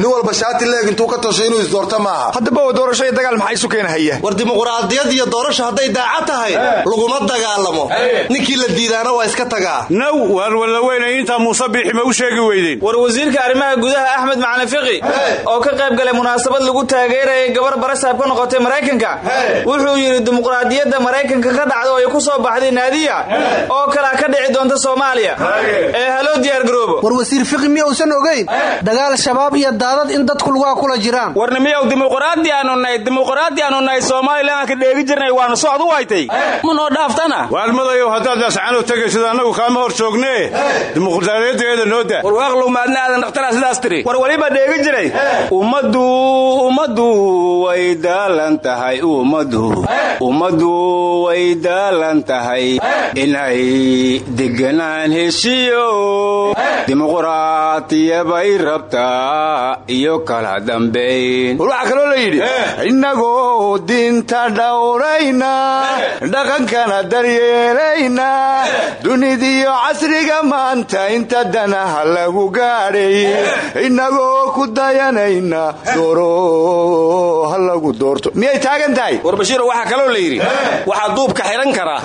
nin walba shaati leeg intuu ka tasho inuu isdoorto maaha. Haddaba wa doorasho iyo dagaal maxaa isu keenahaya war dimuquraadiyad iyo doorasho hadday daaca tahay laguma dagaalamo. Ninkii la diidaana waa iska tagaa. Naw waan walla weynay intaa muuse biixi ma u sheegi weydeen. War wasiirka arrimaha gudaha axmed macalin fiqi oo ka qayb galay munaasabad lagu taageerayay gabar barasaab ka noqotay maraykanka wuxuu yidhi dimuqraadiyadda maraykanka ka dhacda oo ay ku soo baxday naadiya? Oo kalea ka dhici doonta soomaaliya? Ee haloo diyaargaroobo war wasiir fiqi miya uusan ogayn dagaal shabaab iyo daadad in dadku lugaha kula jiraan. Warna miyaw dimuqraadi aanu nahay? Dimuqraadi aanu nahay soomaalilan aan ka dheegi jirnay waanu socod u haytay munoo dhaaftana. Waalmadayow haddaad ascano tegaysid annagu kaama hor joognee. Dimuqraadiyadeeda noo daa. War waaqlow maadna aadan dhakhtaraa sidaas tiri. War weliba dheegi jiray. Ummadu ummadu way daalan tahay ummadu. Ummadu way daalan tahay inay deganaan heshiyo dimuqraatiya bay rabtaa iyo kala dambayn war waxaa kaloo la yidhi. Innagoo diinta dhowrayna dhaqankana daryeelayna. Dunidiyo casriga maanta inta danaha lagu gaadhay innagoo ku dayanayna dooro ha lagu doorto. Miyay taagan tahay? War bashiiro waxaa kaloo la yidhi. Waxaa duubka xidhan kara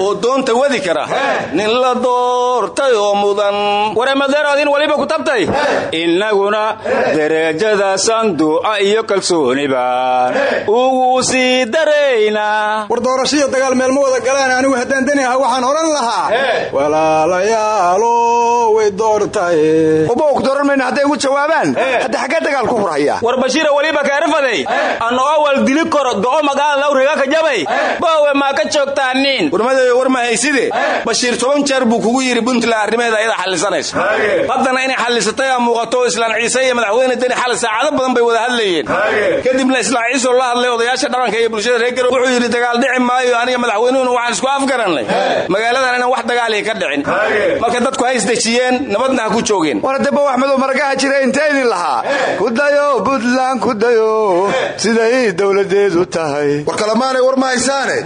oo doonta wadi kara. Nin la doortay oo mudan. Waremadeerood in waliba ku tabtay? Innaguna derajada sanduuca iyo kalsooni baan ugu sii daraynaa war doorashiyo dagaal meel ma wada galaan anigu haddaan deni aha waxaan odhan lahaa. Walaalayaalo way doortaye uba ku dooran mayna hadday ugu jawaabaan? Hadda xaggee dagaal ku hurhaya war bashiira weliba kaarifaday anoo wal dili koro do'o magaala lawriga ka jabay. Boowe maa ka joogtaanin warmadeeyo war ma hayside bashiir toban jeer buu kugu yidhi puntland arrimaheeda ayada xallisanayso haddana inay xallisatay aa muuqato islaan ciise iyo madaxweyne deni xali saacado badan bay wada hadlayeen. Kadibna islaan ciisoo la hadlay odayaasha dhaqanka iyo bulshada reer garow wuxuu yidhi dagaal dhici maayo aniga madaxweynuhuna waxaan isku afgarannay magaaladan inaan wax dagaalihi ka dhicin. Marka dadku ha isdejiyeen nabadna ha ku joogeen. War deba waxmedow maragaha jira intee idin lahaa. Ku dayo buntland ku dayo siday dowladeedu tahay. War kalemaanay war ma haysaane?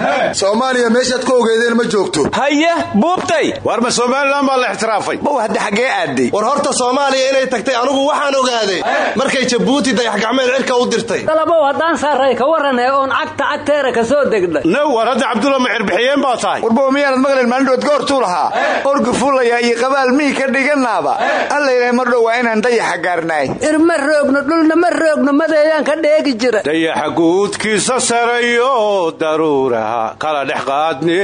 Soomaaliya meeshaad ku ogeedeen ma joogto. Haye buubtay. War ma somalilan baa la ixtiraafay. Bow hadda xaggee aaday war horta soomaaliya inay tagtay anigu waxaan ogaaday markay jabuuti dayaxgacmeed cirka u dirtay. Dalabow haddaan saaray ka warranee oon cagta cagteera ka soo degdhay now war hadda cabdulla ma xirbixiyeen baa tahay. Warbow miyaanad maqlin maalindhood goortuu lahaa? Orgi fullaya iyo qabaal mii ka dhiganaaba alla ilahay mar dhow waa inaan dayaxa gaarnaay irma roogno dhulna ma roogno madeeyaan ka dheegi jira. Dayaxa guudkiisa sarayo daruuraha. Kala dhex qaadne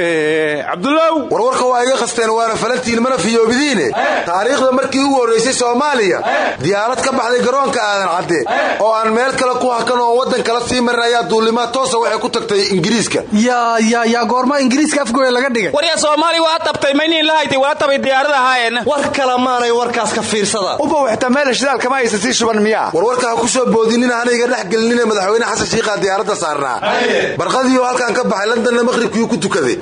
cabdulow warwarka waa iga qasteen waana falantiin mana fiyoobidiine taariikhda markii ugu horraysay soomaaliya. Diyaarad ka baxday garoonka aadan cadde. Oo aan meel kale ku hakan oo waddan kala sii marin ayaa duulimaad toosa waxay ku tagtay ingiriiska. Yaa yaa yaa goorma ingiriiska afgooya laga dhigay. Waryaa soomaali waa tabtay mayniin lahaytay waa tabay diyaarada ahaayeen. War kala maanay warkaas ka fiirsada. Ubow xitaa meel shidaalkama haysa sii shuban miyaa. Warwarka ha ku soo boodinina hanayga dhex gelinine madaxweyne xasan shiiqaa diyaaradda saarnaa. Barqadiioo halkan ka baxay londonna maqhribkiyuu ku tukaday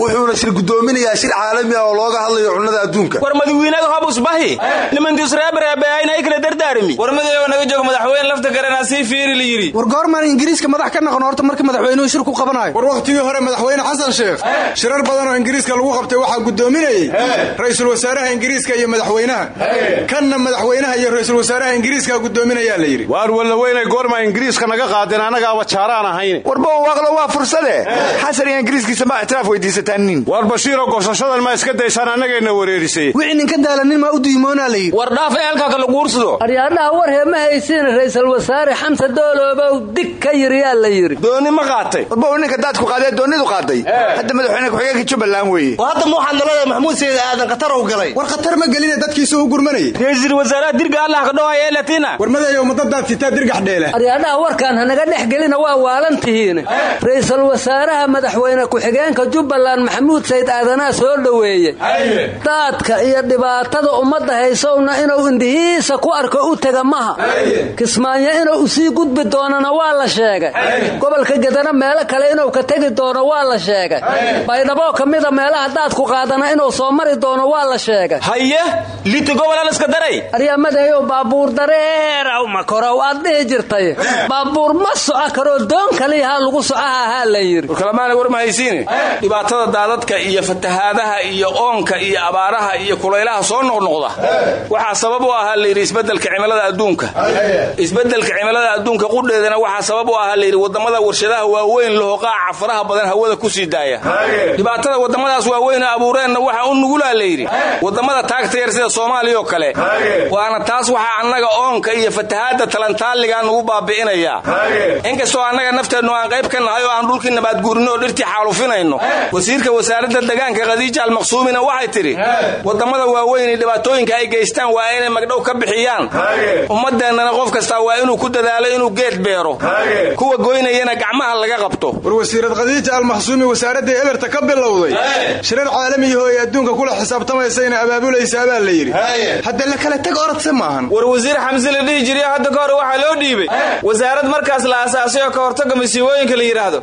wuxuuna shir guddoominayaa shir caalami ah oo looga hadlayo cunnada adduunka. War madawiinada hobusbahi nimandiisreebareebeayna kala dardaarimi war madeeyo naga joogo madaxweyne lafta garanaa sii fiiri la yidhi. War goormaan ingiriiska madax ka noqon horta marka madaxweynuhu shir ku qabanayo. War wakhtigii hore madaxweyne xasan sheekh shirar badan oo ingiriiska lagu qabtay waxaa guddoominayey ra'iisul wasaaraha ingiriiska iyo madaxweynaha. Kanna madaxweynaha iyo ra'iisul wasaaraha ingiriiska guddoominayaa la yidhi. Waar wallaweynay goorma ingiriiska naga qaadeen annagaaba jaaraan ahayn. Warbow waaqlo waa fursade xasan iyo ingiriiskiisa ma ictiraaf weydiisataanin waar bashiiroo goosashadan ma iska daysaan annagayna wareerisay wixii ninka daalanin maa u duymoonaa la yidhi war dhaaf ee halkaa kala guursado aryaadhaha war hee ma haysiin ra'iisul wasaare xamse dooloobow dig ka yiri yaa la yidhi dooni ma qaatay. Warbow ninka daadku qaadee doonidu qaaday. Hadda madaxweyne ku-xigeenka jubbaland weeye. Oo hadda ma waxaad nalada maxamuud sayid aadan khatar u galay. War khatar ma geline dadkiisa u gurmanayay? Ra'iisul wasaaraha dirga allah ka dhawaya ee latina war madeeyo ummadaad sitaa dirgax dheele aryaadhaha warkaan hanaga dhex gelina waa waalan tihiin. Ra'iisul wasaaraha madaxweyne ku-xigeenka jubbaland maxamuud sayd aadanaa soo dhoweeyey. Daadka iyo dhibaatada ummadda haysowna inuu indhihiisa ku arko u tega maha. Kismaayo inuu u sii gudbi doonana waa la sheegay. Gobolka gedana meelo kale inuu ka tegi doono waa la sheegay. Baydhabo ka mida meelaha daadku qaadana inuu soo mari doono waa la sheegay. Haye liti gobolan iska daray. Aryamadeeyow baabuur dareeraw ma korow aad dhihi jirtay. Baabuur ma soco karoo doon kaliyahaa lagu socaha haa la yidhi. Warkalamaana war ma haysiine dhibaatada daadadka iyo fatahaadaha iyo oonka iyo abaaraha iyo kulaylaha soo noqnoqda waxaa sabab u ahaa layidhi isbeddelka cimilada adduunka. Isbeddelka cimilada adduunka qudheedana waxaa sabab u ahaa layidhi waddamada warshadaha waaweyn lahoqaaca faraha badan hawada ku sii daaya. Dhibaatada waddamadaas waaweyne abuureenna waxaa u nugulaa layidhi waddamada taagta yar sida soomaaliya oo kale. Waana taas waxaa annaga oonka iyo fatahaadda talantaaligaa nugu baabi'inayaa inkastoo annaga nafteennu aan qayb ka nahay oo aan dhulkii nabaadguurinno oo dhirtii xaalufinayno wasiirka wasaaradda degaanka khadiija almaqsuumina waxay tidhi waddamada waaweyn dhibaatooyinka ay geystaan waa inay magdhow ka bixiyaan. Ummadeennana qof kastaa waa inuu ku dadaalo inuu geed beero. Kuwa goynayana gacmaha laga qabto. War wasiirad khadiija almaxsuumi wasaaraddii eberta ka bilowday shirar caalamiyaho ay adduunka kula xisaabtamaysayna abaabulaysaa baa la yidhi. Hadda la kala teg orodse maahan. War wasiir xamse la dhihi jiriyo hadda ka hor waxaa loo dhiibay. Wasaarad markaas la asaasay oo ka hortaga masiibooyinka la yidhaahdo.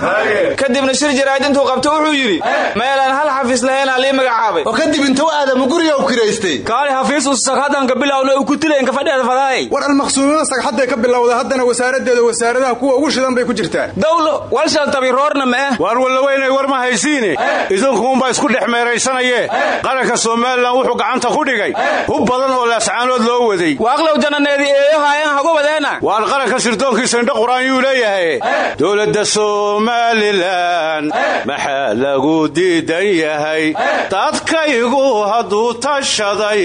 Kadibna shir jaraa'id intuu qabto wuxuu yidhi meelaan hal xafiis lahaynaa lii magacaabay. oo kadib intuu aadamu guriga u kiraystay. Kaali xafiis usakhadanka bilowna uu ku tilaynka fadheeda fadaayay war almaqsuumima sagxadday ka bilowda haddana wasaaradeeda wasaaradaha kuwa ugu shidan bay ku jirtaa dawlo walshal tabiroorna ma ah waar wallaweynay war ma haysiine. Idinkuunbaa isku dhex meeraysanayee. Qaranka somalilan wuxuu gacanta ku dhigay. Hub badan oo laascaanood loo waday. Waaqlow jananeedi eeyohaayan hagu wadeena. Waar qaranka sirdoonkiisa indho qur'aan yuu leeyahay. Dowladda somalilan maxaa lagu diidan yahay. Dadkaygu hadduu tashaday.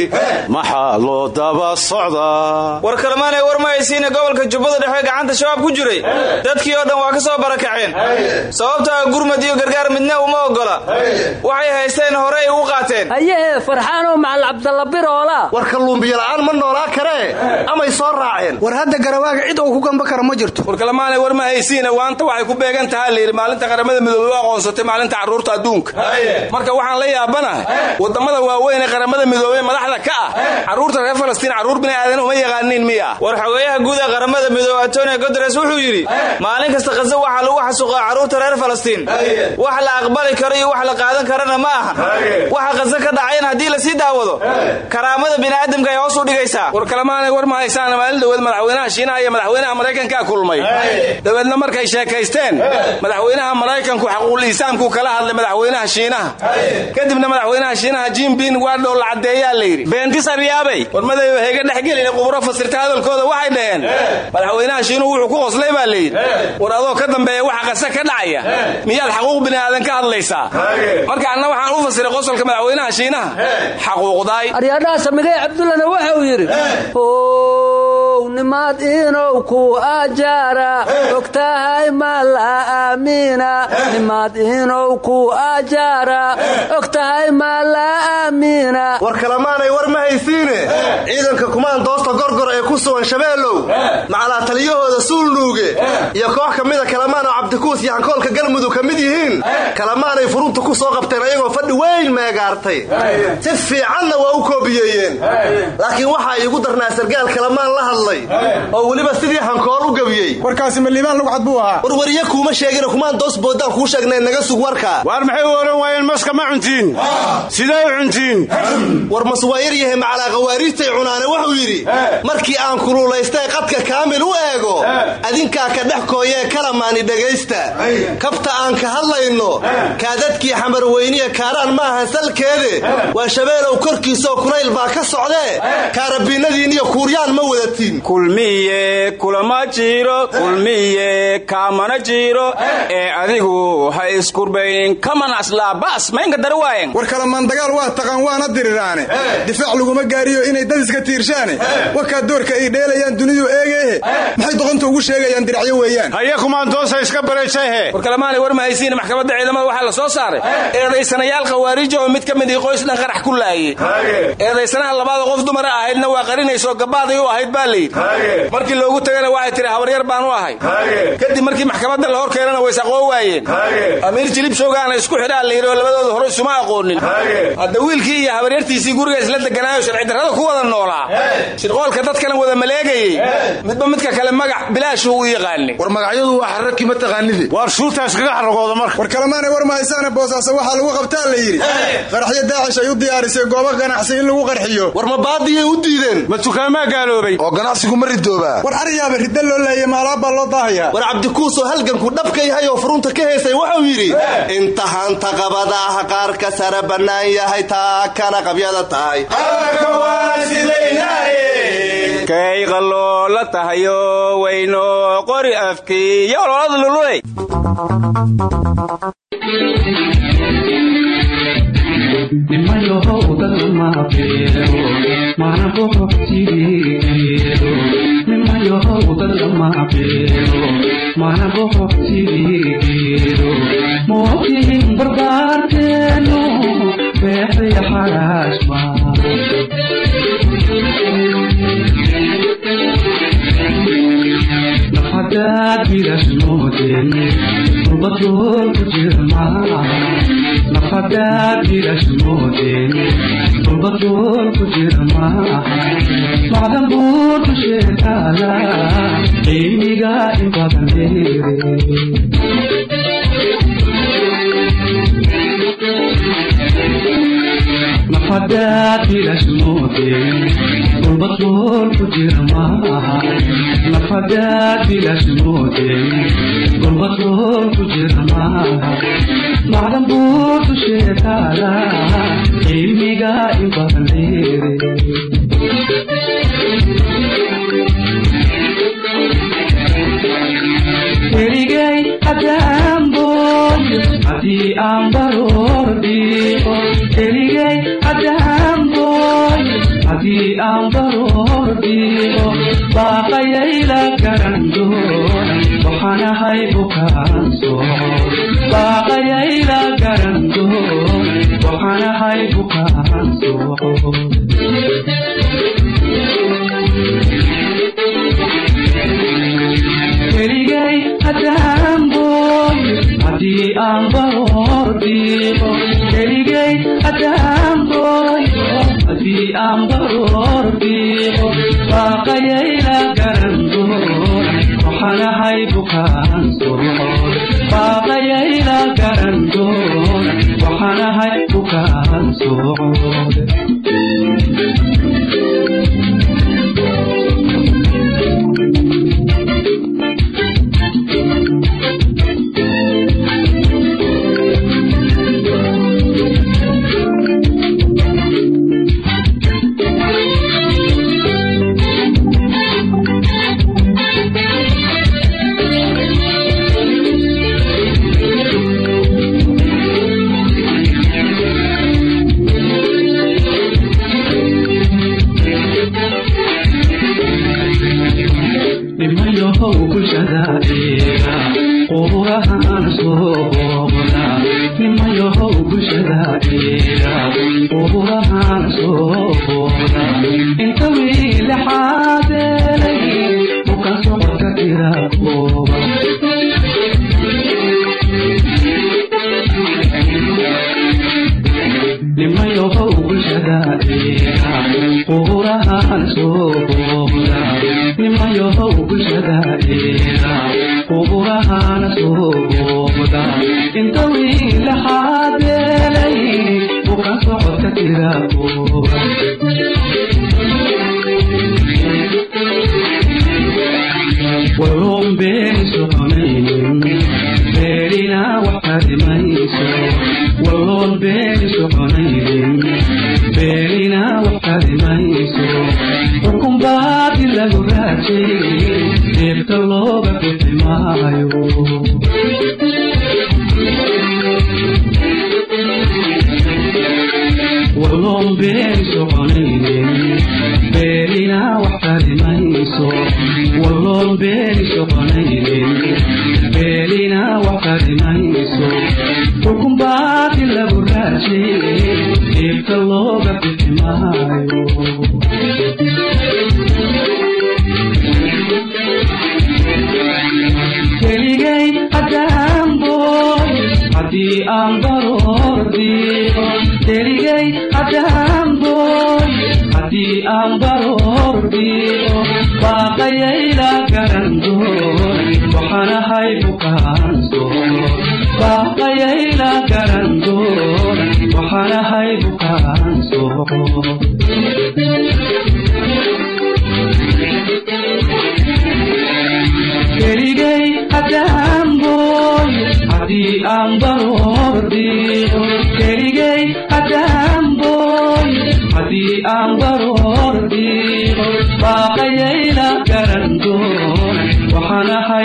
Maxaa loo daba socdaa war kalmaanay war ma haysiine gobolka jubbada dhexe gacanta shabaab ku jiray. Dadkii oo dhan waa ka soo barakaceen. Sababtaa gurmad iyo gargaar midna uma oggola waxay haysteen hore ay ugu qaateen. Ayahee farxaanoo macal cabdalla biroola war kalluumbiyola'aan ma noolaa karee amay soo raaceen. War hadda garawaaga cid uu ku gamba kara ma jirto. War kalmaanay war ma haysiine waanta waxay ku beegan tahaa layidhi maalinta qaramada midoobey u aqoonsatay maalinta carruurta adduunka. Marka waxaan la yaabanahay waddammada waaweyn ee qaramada midoobey madaxda ka ah carruurta reer falastiin carruur bini aadan uma yaqaaniin miya. War guud ee qaramada midoobe antonio guteres wuxuu yidhi maalin kasta khaza waxaa lagu xasuuqaa carruurta reer falastiin. Wax la aqbali karo iyo wax la qaadan karana ma ahan waxa khaza ka dhacayn haddii la sii daawado karaamada bini'aadamka ay hoos u dhigaysaa. War kalemaanay war ma haysaan maalin dhaweed madaxweynaha shiinaha iyo madaxweynaha maraykankaa kulmay. Dabeedna markay sheekaysteen madaxweynaha maraykanku xaquul kala hadlay madaxweynaha shiinaha. Kadibna madaxweynaha shiinaha jimbin waa dhow la caddeeyaa la yidhi. Beentis aryaabay war madayo heega dhexgelin quburo fasirta hadalkooda waxay dhaheen. Madaxweynaha shiinuhu wuxuu ku qoslay baa layidhi war adoo ka dambeeya waxa qase ka dhacaya. Miyaad xaquuq bini aadan ka hadlaysaa? Marka anna waxaan u fasiray qosolka madaxweynaha shiinaha. Xaquuqdaay. Aryaadhaha samigay cabdullana waxa uu yidhi nimaad inow ku ajaara ogtahay ma la aamiina nimaad inow ku ajaara. Ogtahay ma la aamiina war kalamaanay war ma haysiine. Ciidanka kumaandoosta gorgor ee ku sugan shabeelow macalaa taliyahooda suulnuuge iyo koox ka mida kalamaan oo cabdikuus iyo hankoolka galmudug ka mid yihiin. Kalamaanay furunta ku soo qabteen ayagoo fadhi weyn meegaartay si fiicanna waa u koobiyeeyeen. Laakiin waxaa iigu darnaa sargaal kalamaan la hadlay oo weliba sidii hankool u gebiyey. Warkaasi ma liibaan lagu cad buu ahaa. Warwariye kuuma sheegina kumaandoos boodaan kuu sheegnay naga sug warka waar maxay u odhan waayeen maska ma cuntiin? Sidee u cuntiin? War mas waa yaryahay macalaa khawaariijtay cunaane wuxuu yidhi markii aan kululaystay qadka kaamil u eego adinkaa ka dhex kooyee kalamaani dhegaysta. Kabta aan ka hadlayno kaadadkii xamarweyniya kaaraan maaha salkeede. Waa shabeelow korkiisaoo kulayl baa ka socdee. Kaarabiinadiinniyo kuuryaan ma wadatiin kulmiye kulama jiro kulmiye kaamana jiro. Ee adigu ha iskurbaynin kaman aslaabaas maynka dar waayen. War kalamaan dagaal waa taqaan waana diriraane. Difaac laguma gaariyo inay dad iska tiirshaane. Wakaa doorka ay dheelayaan dunidu eegeehe. Maxay doqonta ugu sheegayaan diracyo weeyaan? Haye kumaandoosa iska baraysahe war kalemaanay war ma haysiin maxkamadda ciidamada waxaa la soo saaray. Eedaysanayaal khawaariija oo mid ka mid ii qoys dhan qarax ku laayey eedaysanaha labaada qof dumara ahaydna waa qarinaysoo gabaaday u ahayd baa layidhi. Markii loogu tagana waxay tihi habaryar baan u ahay kadib markii maxkamadda la hor keenana way saqoo waayeen. Amiir jilibshowgaana isku xidhaa layidhi oo labadooda hore isuma aqoonin. Hadda wiilkii iyo habaryartiisii guriga isla deganaayo sharcidarrada ku wada noolaa. Shirqoolka dadkana wada maleegayey. Midba midka kale magac bilaashuu u yaqaanay. War magacyadu waa xararkii ma taqaanide waar shuurtaas kaga xaragooda marka. War kalemaanay war mahaysaane boosaaso waxaa lagu qabtaa la yidhi. Qaraxyo daacish ay u diyaarisay goobo ganacsi in lagu qarxiyo. War ma baadiyay u diideen? Ma tukaamaa gaaloobay? Oo ganacsigu ma ridoobaa. War ariyaaba ridda loo leeyay maalaabaa loo daahayaa war cabdikuusoo halganku dhabka yahay oo furunta ka heysay wuxuu yidhi intahaanta qabadaah qaarka sare bannaan yahay taa kana qabyada tahay. Kay qalloola tahayo wayno qori afkii yo ololada lululay. Nimayohow dad ma beero mana boqortigeero nimayohow dad barbaarteenu beexaya xaraashma nafadaad bidashmoodeen dulbadool ku jirmaa nafadaad bidashmoodeen dulbadool ku jirmaa macdan buur ku sheekaala qiimiga in badan dheere nafadaad bidashmoodeen dulbadool ku jirmaa nafadaad bidashmoodeen dulbadool ku jirmaa macdan buur ku sheekaala qiimiga in badan dheere keligay haddaan booyo haddii aan baroor aan baroorbiyo baaqayayla garan doonan waxaanahay bukaan soon baaqayayla garan doonan waxaanahay bukaan soon keligay haddaan booyo haddii aan baroorbiyo keligay haddaan قلبي أنظر بيه باقي إلى قرندور وحنا حيبك أنصر باقي إلى قرندور وحنا حيبك أنصر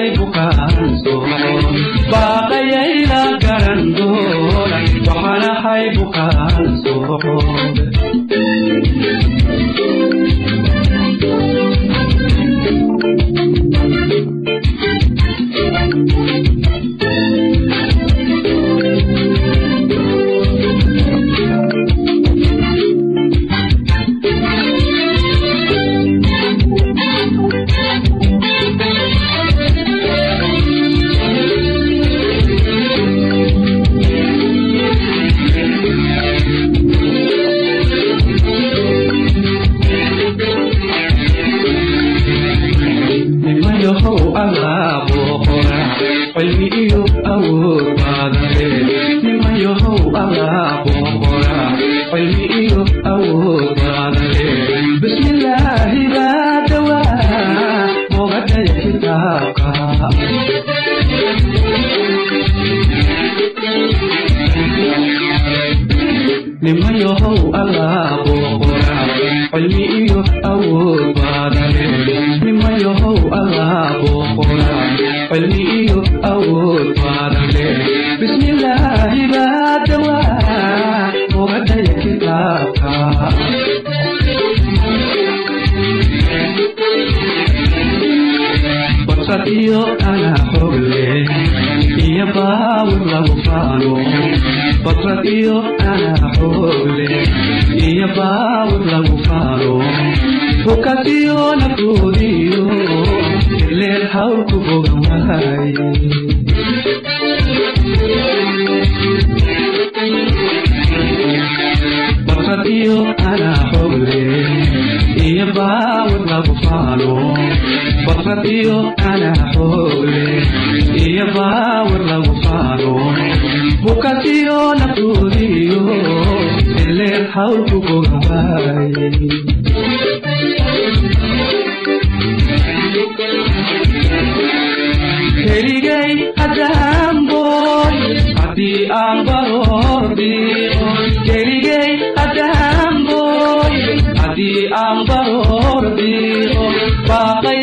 baaqay buqaansoon baaqayayla garan xoole iyo baawur lagu faaro bukatiyo nafuudiyo ileel hawlku bogan waaye bafadiyo anaa xoole iyo baawur lagu faaro bafadiyo anaa xoole iyo baawur lagu faaro mukatiyo naftoodiyo ileen hawlku ogaay keligay adaamboy haddii aan baroordhigo keligay adaamboy haddii aan baroordhigo baaqay